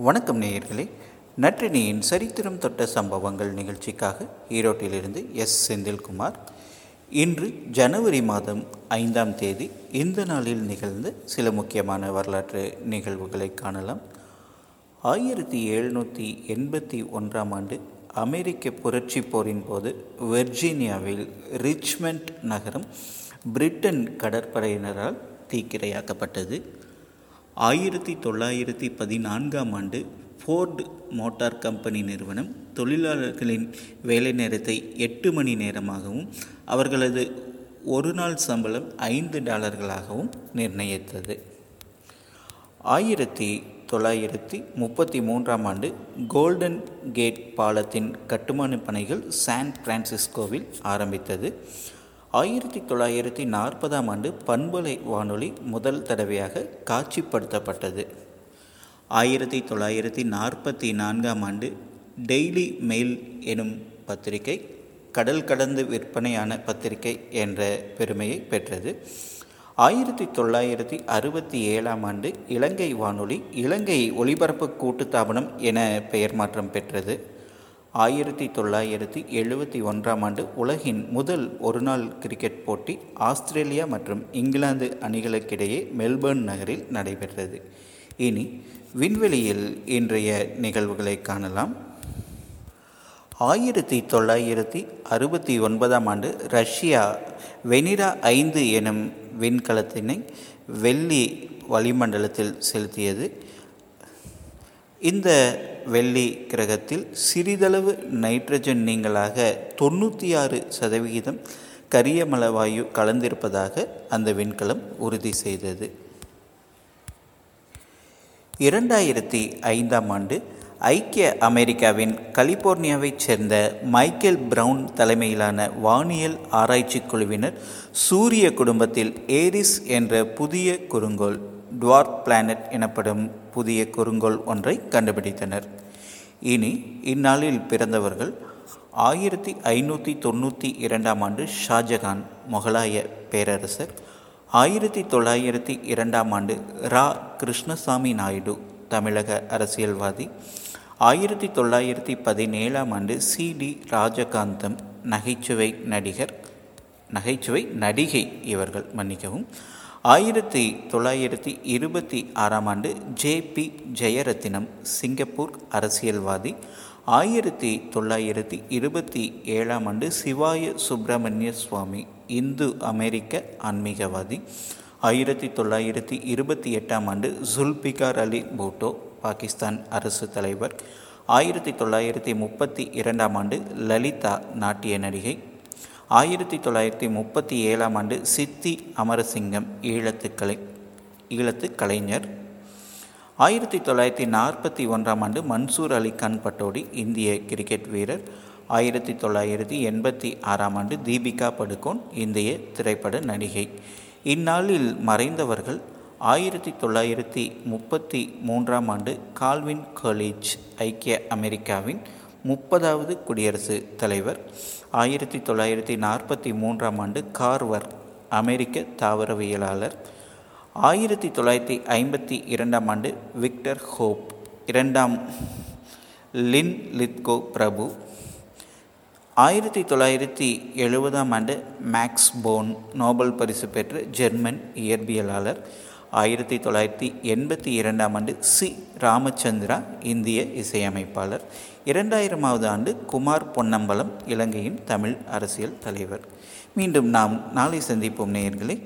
வணக்கம் நேயர்களே. நற்றினியின் சரித்திரம் தொட்ட சம்பவங்கள் நிகழ்ச்சிக்காக ஈரோட்டிலிருந்து எஸ். செந்தில்குமார். இன்று ஜனவரி மாதம் ஐந்தாம் தேதி இந்த நாளில் நிகழ்ந்த சில முக்கியமான வரலாற்று நிகழ்வுகளை காணலாம். ஆயிரத்தி எழுநூற்றி எண்பத்தி ஒன்றாம் ஆண்டு அமெரிக்க புரட்சி போரின் போது வெர்ஜீனியாவில் ரிச்மண்ட் நகரம் பிரிட்டன் கடற்படையினரால் தீக்கிரையாக்கப்பட்டது. ஆயிரத்தி தொள்ளாயிரத்தி பதினான்காம் ஆண்டு ஃபோர்டு மோட்டார் கம்பெனி நிறுவனம் தொழிலாளர்களின் வேலை நேரத்தை எட்டு மணி நேரமாகவும் அவர்களது ஒரு நாள் சம்பளம் ஐந்து டாலர்களாகவும் நிர்ணயித்தது. ஆயிரத்தி தொள்ளாயிரத்தி முப்பத்தி மூன்றாம் ஆண்டு கோல்டன் கேட் பாலத்தின் கட்டுமான பணிகள் சான் பிரான்சிஸ்கோவில் ஆரம்பித்தது. ஆயிரத்தி தொள்ளாயிரத்தி நாற்பதாம் ஆண்டு பண்பலை வானொலி முதல் தடவையாக காட்சிப்படுத்தப்பட்டது. ஆயிரத்தி தொள்ளாயிரத்தி நாற்பத்தி நான்காம் ஆண்டு டெய்லி மெயில் எனும் பத்திரிகை கடல் கடந்து விற்பனையான பத்திரிகை என்ற பெருமையை பெற்றது. ஆயிரத்தி தொள்ளாயிரத்தி அறுபத்தி ஏழாம் ஆண்டு இலங்கை வானொலி இலங்கை ஒலிபரப்பு கூட்டுத்தாபனம் என பெயர் மாற்றம் பெற்றது. ஆயிரத்தி தொள்ளாயிரத்தி எழுபத்தி ஒன்றாம் ஆண்டு உலகின் முதல் ஒருநாள் கிரிக்கெட் போட்டி ஆஸ்திரேலியா மற்றும் இங்கிலாந்து அணிகளுக்கிடையே மெல்பர்ன் நகரில் நடைபெற்றது. இனி விண்வெளியில் இன்றைய நிகழ்வுகளை காணலாம். ஆயிரத்தி தொள்ளாயிரத்தி அறுபத்தி ஒன்பதாம் ஆண்டு ரஷ்யா வெனிரா ஐந்து எனும் விண்கலத்தினை வெள்ளி வளிமண்டலத்தில் செலுத்தியது. இந்த வெள்ளி கிரகத்தில் சிறிதளவு நைட்ரஜன் நீங்களாக தொண்ணூற்றி ஆறு சதவிகிதம் கரியமல வாயு கலந்திருப்பதாக அந்த விண்கலம் உறுதி செய்தது. இரண்டாயிரத்தி ஐந்தாம் ஆண்டு ஐக்கிய அமெரிக்காவின் கலிபோர்னியாவைச் சேர்ந்த மைக்கேல் பிரவுன் தலைமையிலான வானியல் ஆராய்ச்சி குழுவினர் சூரிய குடும்பத்தில் ஏரிஸ் என்ற புதிய குறுங்கோள் டுவார்க் பிளானட் எனப்படும் புதிய குறுங்கோள் ஒன்றை கண்டுபிடித்தனர். இனி இந்நாளில் பிறந்தவர்கள் ஆயிரத்தி ஐநூற்றி தொண்ணூற்றி இரண்டாம் ஆண்டு ஷாஜகான் முகலாய பேரரசர் ஆயிரத்தி தொள்ளாயிரத்தி இரண்டாம் ஆண்டு ரா. கிருஷ்ணசாமி நாயுடு தமிழக அரசியல்வாதி ஆயிரத்தி தொள்ளாயிரத்தி பதினேழாம் ஆண்டு சி. டி. ராஜகாந்தம் நகைச்சுவை நடிகர் நகைச்சுவை நடிகை இவர்கள் மன்னிக்கவும் ஆயிரத்தி தொள்ளாயிரத்தி இருபத்தி ஆறாம் ஆண்டு ஜே பி ஜெயரத்தினம் சிங்கப்பூர் அரசியல்வாதி. ஆயிரத்தி தொள்ளாயிரத்தி இருபத்தி ஏழாம் ஆண்டு சிவாய சுப்பிரமணிய சுவாமி இந்து அமெரிக்க ஆன்மீகவாதி. ஆயிரத்தி தொள்ளாயிரத்தி இருபத்தி எட்டாம் ஆண்டு ஜுல்பிகார் அலி பூட்டோ பாகிஸ்தான் அரசு தலைவர். ஆயிரத்தி தொள்ளாயிரத்தி முப்பத்தி இரண்டாம் ஆண்டு லலிதா நாட்டிய நடிகை. ஆயிரத்தி தொள்ளாயிரத்தி முப்பத்தி ஏழாம் ஆண்டு சித்தி அமரசிங்கம் ஈழத்துக்கலை ஈழத்து கலைஞர் ஆயிரத்தி தொள்ளாயிரத்தி நாற்பத்தி ஒன்றாம் ஆண்டு மன்சூர் அலிகான் பட்டோடி இந்திய கிரிக்கெட் வீரர். ஆயிரத்தி தொள்ளாயிரத்தி எண்பத்தி ஆறாம் ஆண்டு தீபிகா படுகோன் இந்திய திரைப்பட நடிகை. இந்நாளில் மறைந்தவர்கள் ஆயிரத்தி தொள்ளாயிரத்தி முப்பத்தி மூன்றாம் ஆண்டு கால்வின் காலேஜ் ஐக்கிய அமெரிக்காவின் முப்பதாவது குடியரசு தலைவர். ஆயிரத்தி தொள்ளாயிரத்தி நாற்பத்தி மூன்றாம் ஆண்டு கார்வர் அமெரிக்க தாவரவியலாளர். ஆயிரத்தி தொள்ளாயிரத்தி ஐம்பத்தி இரண்டாம் ஆண்டு விக்டர் ஹோப். இரண்டாம் லின் லித்கோ பிரபு. ஆயிரத்தி தொள்ளாயிரத்தி எழுபதாம் ஆண்டு மேக்ஸ் போன் நோபல் பரிசு பெற்ற ஜெர்மன் இயற்பியலாளர். ஆயிரத்தி தொள்ளாயிரத்தி எண்பத்தி இரண்டாம் ஆண்டு சி. ராமச்சந்திரா இந்திய இசையமைப்பாளர். இரண்டாயிரமாவது ஆண்டு குமார் பொன்னம்பலம் இலங்கையின் தமிழ் அரசியல் தலைவர். மீண்டும் நாம் நாளை சந்திப்போம் நேயர்களே.